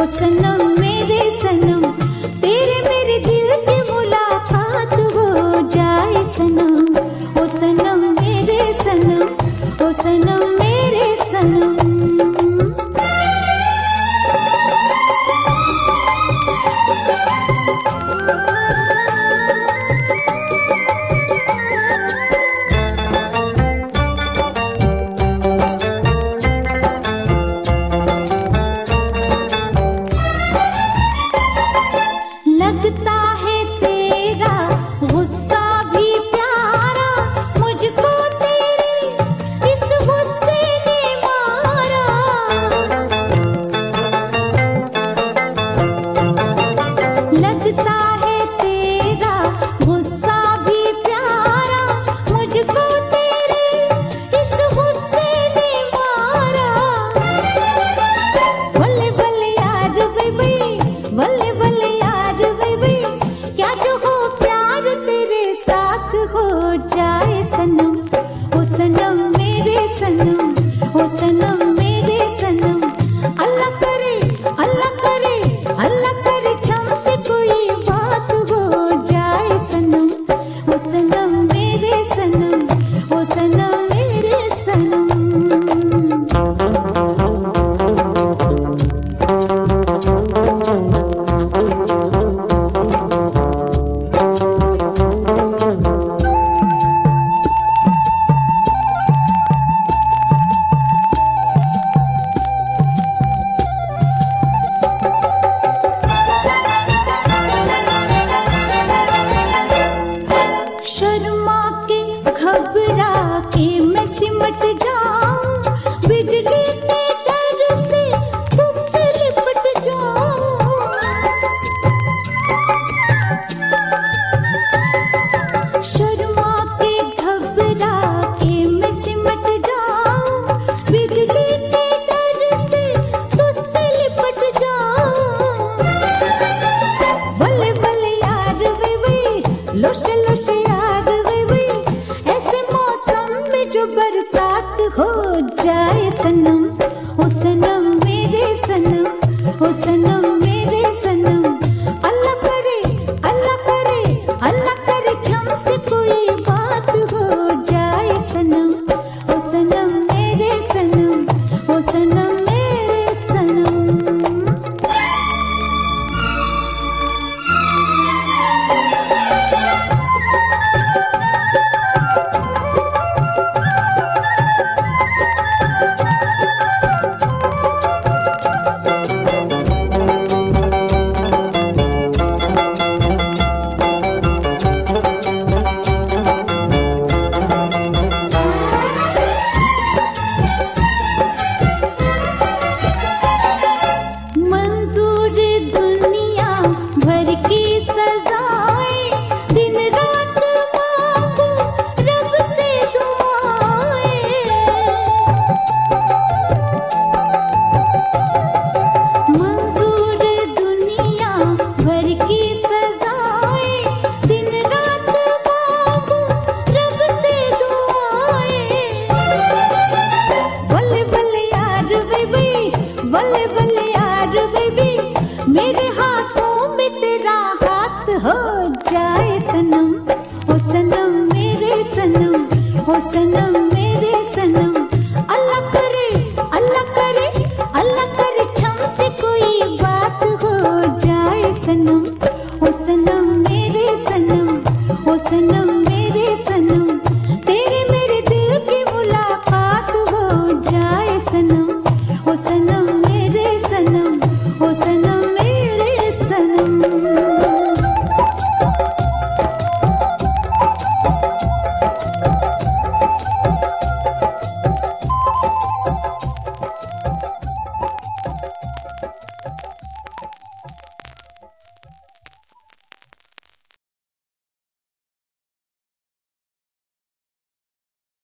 ओ सनम हुसन जा बात हो जाए सनम ओ सनम मेरे सनम हो सनम हो जाए सनम ओ सनम मेरे सनम ओ सनम